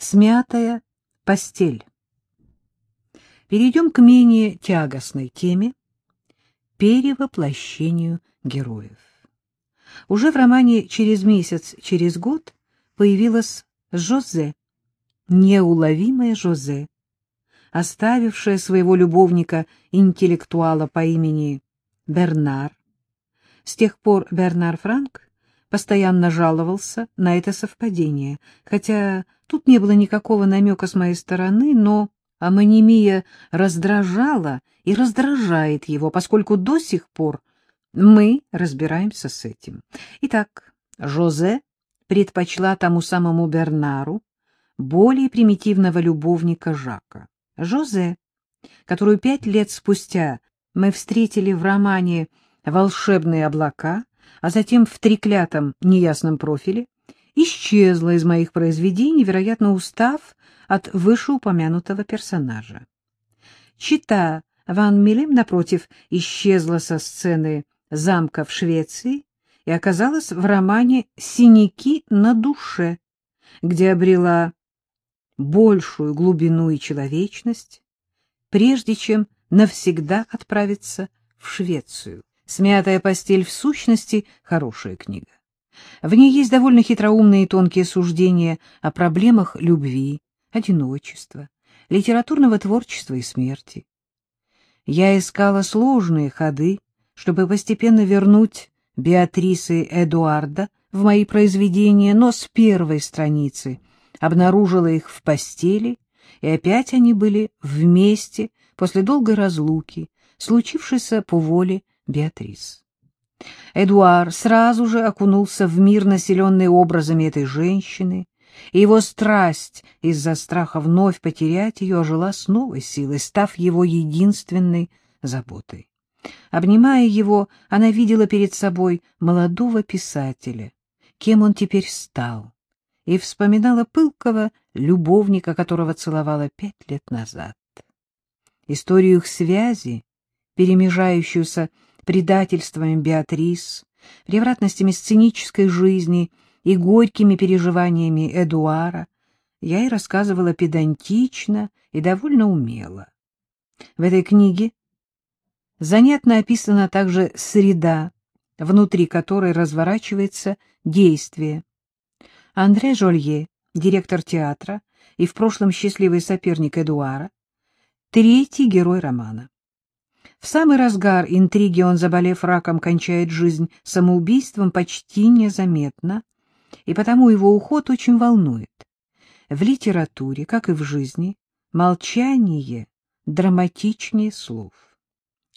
Смятая постель. Перейдем к менее тягостной теме — перевоплощению героев. Уже в романе «Через месяц, через год» появилась Жозе, неуловимая Жозе, оставившая своего любовника-интеллектуала по имени Бернар. С тех пор Бернар Франк постоянно жаловался на это совпадение, хотя тут не было никакого намека с моей стороны, но амонимия раздражала и раздражает его, поскольку до сих пор мы разбираемся с этим. Итак, Жозе предпочла тому самому Бернару более примитивного любовника Жака. Жозе, которую пять лет спустя мы встретили в романе «Волшебные облака», а затем в треклятом неясном профиле, исчезла из моих произведений, вероятно, устав от вышеупомянутого персонажа. Чита Ван Милем, напротив, исчезла со сцены замка в Швеции и оказалась в романе «Синяки на душе», где обрела большую глубину и человечность, прежде чем навсегда отправиться в Швецию. «Смятая постель» в сущности — хорошая книга. В ней есть довольно хитроумные и тонкие суждения о проблемах любви, одиночества, литературного творчества и смерти. Я искала сложные ходы, чтобы постепенно вернуть Беатрисы Эдуарда в мои произведения, но с первой страницы обнаружила их в постели, и опять они были вместе после долгой разлуки, случившейся по воле Беатрис. Эдуар сразу же окунулся в мир, населенный образами этой женщины, и его страсть из-за страха вновь потерять ее ожила с новой силой, став его единственной заботой. Обнимая его, она видела перед собой молодого писателя, кем он теперь стал, и вспоминала пылкого любовника, которого целовала пять лет назад. Историю их связи, перемежающуюся предательствами Беатрис, превратностями сценической жизни и горькими переживаниями Эдуара, я и рассказывала педантично и довольно умело. В этой книге занятно описана также среда, внутри которой разворачивается действие. Андре Жолье, директор театра и в прошлом счастливый соперник Эдуара, третий герой романа. В самый разгар интриги он, заболев раком, кончает жизнь самоубийством почти незаметно, и потому его уход очень волнует. В литературе, как и в жизни, молчание драматичнее слов.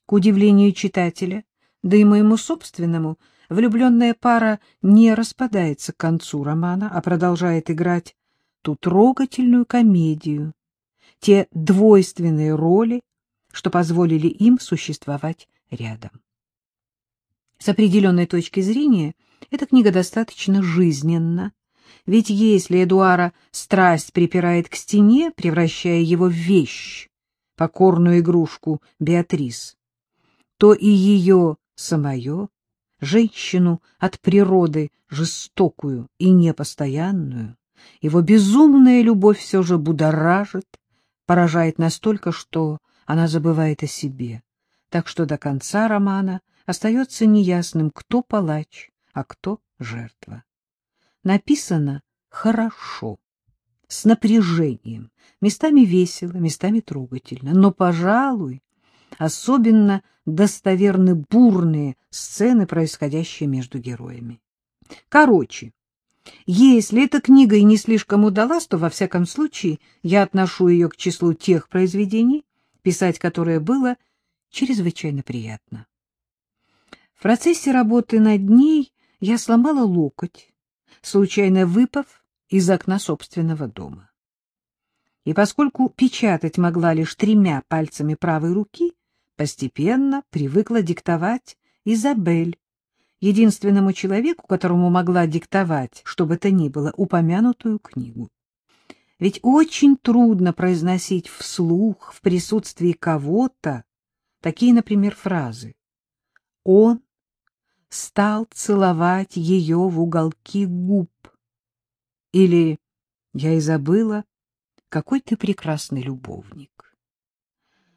К удивлению читателя, да и моему собственному, влюбленная пара не распадается к концу романа, а продолжает играть ту трогательную комедию, те двойственные роли, что позволили им существовать рядом. С определенной точки зрения эта книга достаточно жизненна, ведь если Эдуара страсть припирает к стене, превращая его в вещь, покорную игрушку Беатрис, то и ее самое, женщину от природы жестокую и непостоянную, его безумная любовь все же будоражит, поражает настолько, что она забывает о себе, так что до конца романа остается неясным, кто палач, а кто жертва. Написано хорошо, с напряжением, местами весело, местами трогательно, но, пожалуй, особенно достоверны бурные сцены, происходящие между героями. Короче, если эта книга и не слишком удалась, то, во всяком случае, я отношу ее к числу тех произведений, писать которое было чрезвычайно приятно. В процессе работы над ней я сломала локоть, случайно выпав из окна собственного дома. И поскольку печатать могла лишь тремя пальцами правой руки, постепенно привыкла диктовать Изабель, единственному человеку, которому могла диктовать, что бы то ни было, упомянутую книгу. Ведь очень трудно произносить вслух в присутствии кого-то такие, например, фразы. Он стал целовать ее в уголки губ. Или я и забыла какой ты прекрасный любовник.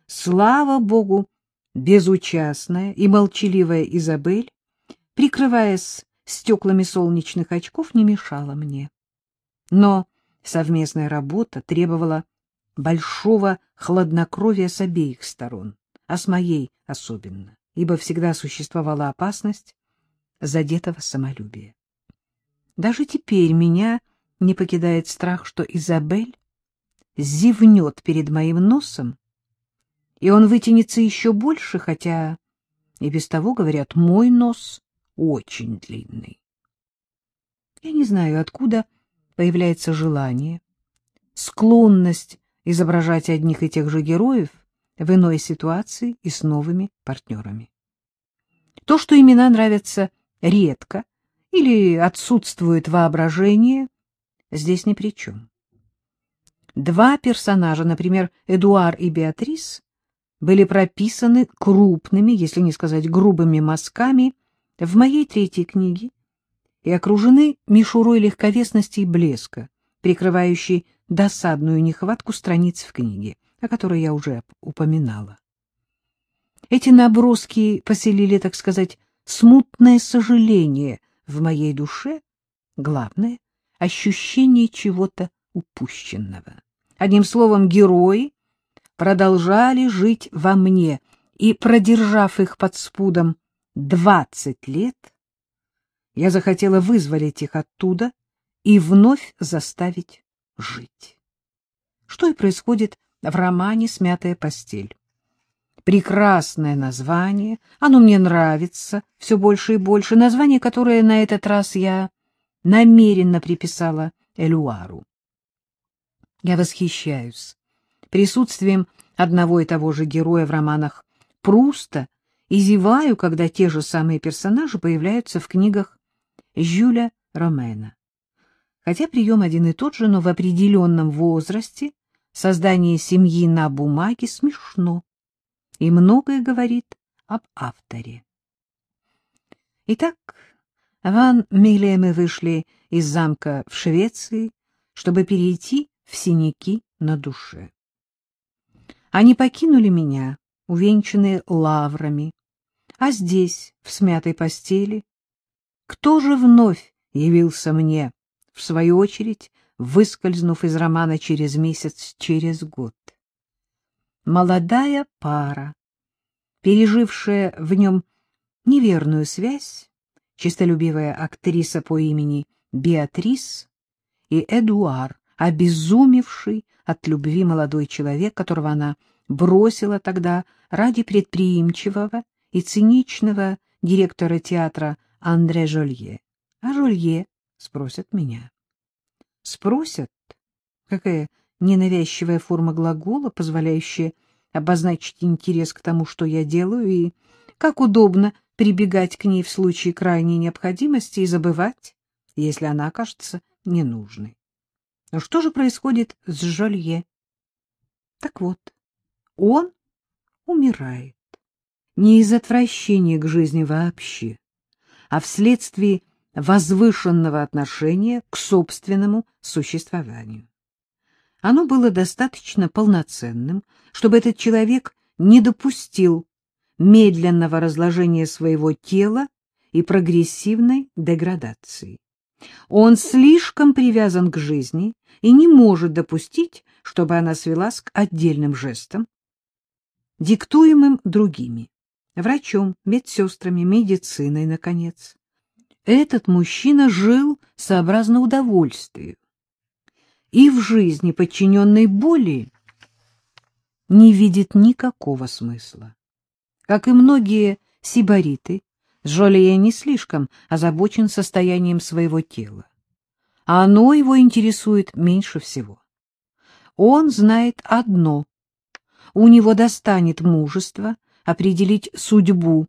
Слава богу, безучастная и молчаливая Изабель, прикрываясь стеклами солнечных очков, не мешала мне. Но совместная работа требовала большого хладнокровия с обеих сторон, а с моей особенно, ибо всегда существовала опасность задетого самолюбия. Даже теперь меня не покидает страх, что Изабель зевнет перед моим носом, и он вытянется еще больше, хотя и без того, говорят, мой нос очень длинный. Я не знаю, откуда появляется желание, склонность изображать одних и тех же героев в иной ситуации и с новыми партнерами. То, что имена нравятся редко или отсутствует воображение, здесь ни при чем. Два персонажа, например, Эдуар и Беатрис, были прописаны крупными, если не сказать грубыми мазками в моей третьей книге и окружены мишурой легковесности и блеска, прикрывающей досадную нехватку страниц в книге, о которой я уже упоминала. Эти наброски поселили, так сказать, смутное сожаление в моей душе, главное — ощущение чего-то упущенного. Одним словом, герои продолжали жить во мне, и, продержав их под спудом двадцать лет, я захотела вызволить их оттуда и вновь заставить жить. Что и происходит в романе «Смятая постель». Прекрасное название, оно мне нравится все больше и больше, название, которое на этот раз я намеренно приписала Элюару. Я восхищаюсь присутствием одного и того же героя в романах Пруста и зеваю, когда те же самые персонажи появляются в книгах Жюля Ромена. Хотя прием один и тот же, но в определенном возрасте создание семьи на бумаге смешно и многое говорит об авторе. Итак, Ван Миле мы вышли из замка в Швеции, чтобы перейти в синяки на душе. Они покинули меня, увенчанные лаврами, а здесь, в смятой постели, кто же вновь явился мне, в свою очередь, выскользнув из романа через месяц, через год? Молодая пара, пережившая в нем неверную связь, чистолюбивая актриса по имени Беатрис и Эдуар, обезумевший от любви молодой человек, которого она бросила тогда ради предприимчивого и циничного директора театра Андре Жолье. А Жолье спросят меня. Спросят? Какая ненавязчивая форма глагола, позволяющая обозначить интерес к тому, что я делаю, и как удобно прибегать к ней в случае крайней необходимости и забывать, если она окажется ненужной. Но что же происходит с Жолье? Так вот, он умирает. Не из отвращения к жизни вообще, а вследствие возвышенного отношения к собственному существованию. Оно было достаточно полноценным, чтобы этот человек не допустил медленного разложения своего тела и прогрессивной деградации. Он слишком привязан к жизни и не может допустить, чтобы она свелась к отдельным жестам, диктуемым другими, врачом, медсестрами, медициной, наконец. Этот мужчина жил сообразно удовольствию. И в жизни, подчиненной боли, не видит никакого смысла. Как и многие сибариты, Жолия не слишком озабочен состоянием своего тела. А оно его интересует меньше всего. Он знает одно — у него достанет мужества определить судьбу,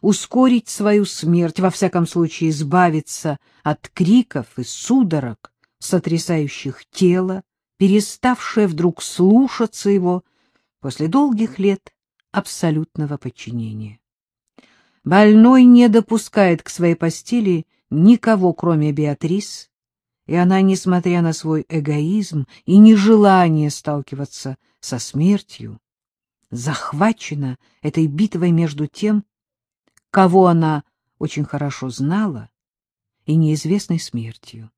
ускорить свою смерть, во всяком случае избавиться от криков и судорог, сотрясающих тело, переставшее вдруг слушаться его после долгих лет абсолютного подчинения. Больной не допускает к своей постели никого, кроме Беатрис, и она, несмотря на свой эгоизм и нежелание сталкиваться со смертью, захвачена этой битвой между тем, кого она очень хорошо знала, и неизвестной смертью.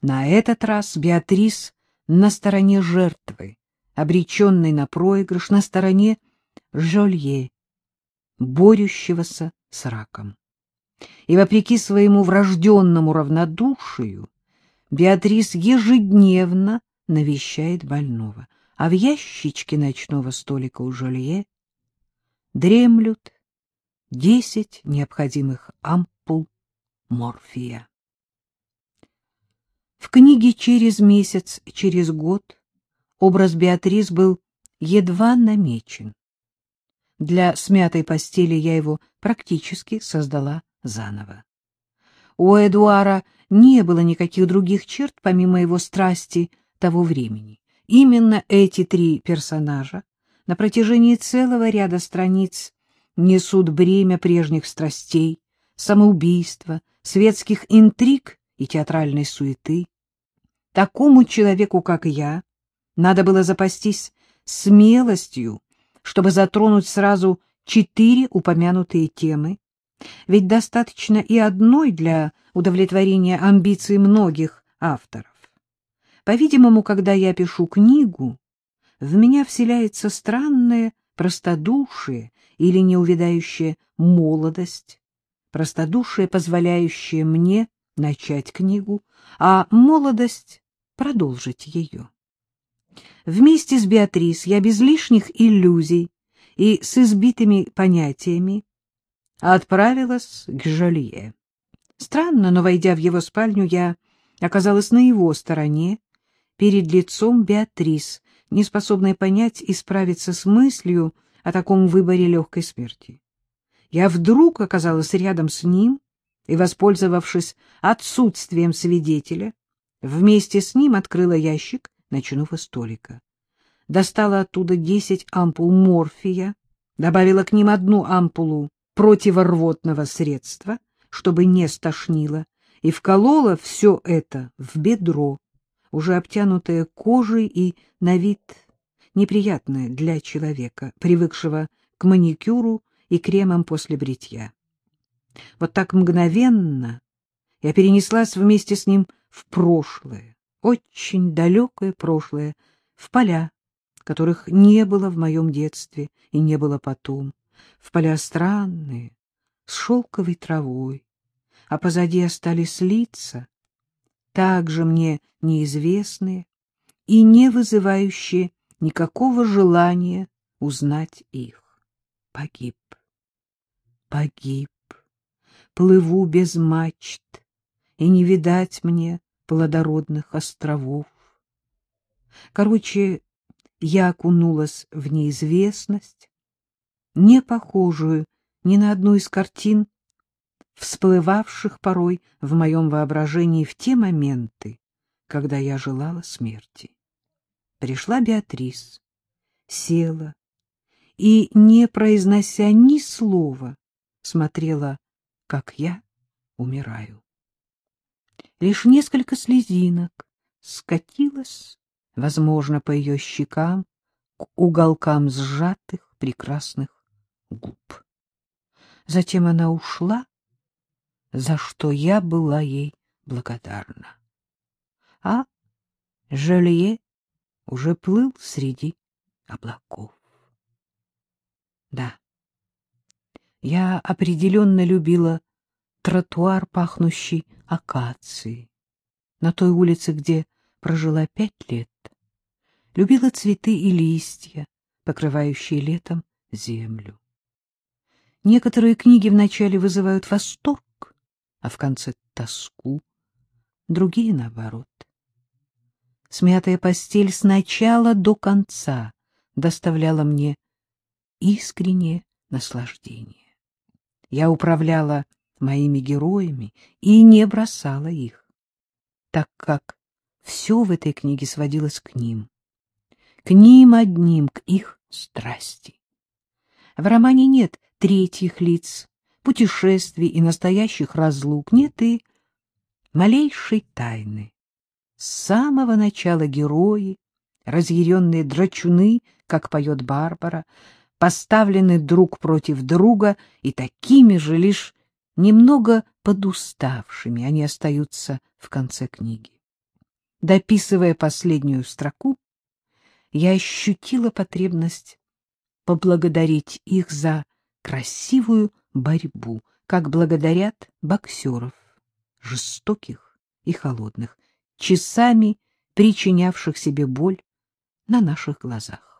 На этот раз Беатрис на стороне жертвы, обреченной на проигрыш, на стороне Жолье, борющегося с раком. И вопреки своему врожденному равнодушию, Беатрис ежедневно навещает больного, а в ящичке ночного столика у Жолье дремлют десять необходимых ампул морфия. В книге «Через месяц, через год» образ Беатрис был едва намечен. Для смятой постели я его практически создала заново. У Эдуара не было никаких других черт, помимо его страсти того времени. Именно эти три персонажа на протяжении целого ряда страниц несут бремя прежних страстей, самоубийства, светских интриг и театральной суеты. Такому человеку, как я, надо было запастись смелостью, чтобы затронуть сразу четыре упомянутые темы, ведь достаточно и одной для удовлетворения амбиций многих авторов. По-видимому, когда я пишу книгу, в меня вселяется странное простодушие или неувядающая молодость, простодушие, позволяющее мне начать книгу, а молодость — продолжить ее. Вместе с Беатрис я без лишних иллюзий и с избитыми понятиями отправилась к Жолье. Странно, но, войдя в его спальню, я оказалась на его стороне, перед лицом Беатрис, неспособной понять и справиться с мыслью о таком выборе легкой смерти. Я вдруг оказалась рядом с ним и, воспользовавшись отсутствием свидетеля, вместе с ним открыла ящик ночного столика. Достала оттуда десять ампул морфия, добавила к ним одну ампулу противорвотного средства, чтобы не стошнило, и вколола все это в бедро, уже обтянутое кожей и на вид неприятное для человека, привыкшего к маникюру и кремам после бритья. Вот так мгновенно я перенеслась вместе с ним в прошлое, очень далекое прошлое, в поля, которых не было в моем детстве и не было потом, в поля странные, с шелковой травой, а позади остались лица, также мне неизвестные и не вызывающие никакого желания узнать их. Погиб, погиб, плыву без мачт, и не видать мне плодородных островов. Короче, я окунулась в неизвестность, не похожую ни на одну из картин, всплывавших порой в моем воображении в те моменты, когда я желала смерти. Пришла Беатрис, села и, не произнося ни слова, смотрела, как я умираю. Лишь несколько слезинок скатилось, возможно, по ее щекам, к уголкам сжатых прекрасных губ. Затем она ушла, за что я была ей благодарна. А Жолье уже плыл среди облаков. Да, я определенно любила тротуар, пахнущий акацией, на той улице, где прожила пять лет. Любила цветы и листья, покрывающие летом землю. Некоторые книги вначале вызывают восторг, а в конце тоску, другие наоборот. Смятая постель с начала до конца доставляла мне искреннее наслаждение. Я управляла моими героями и не бросала их, так как все в этой книге сводилось к ним, к ним одним, к их страсти. В романе нет третьих лиц, путешествий и настоящих разлук, нет и малейшей тайны, С самого начала герои, разъяренные драчуны, как поет Барбара, поставлены друг против друга и такими же лишь немного подуставшими они остаются в конце книги. Дописывая последнюю строку, я ощутила потребность поблагодарить их за красивую борьбу, как благодарят боксеров, жестоких и холодных, часами причинявших себе боль на наших глазах.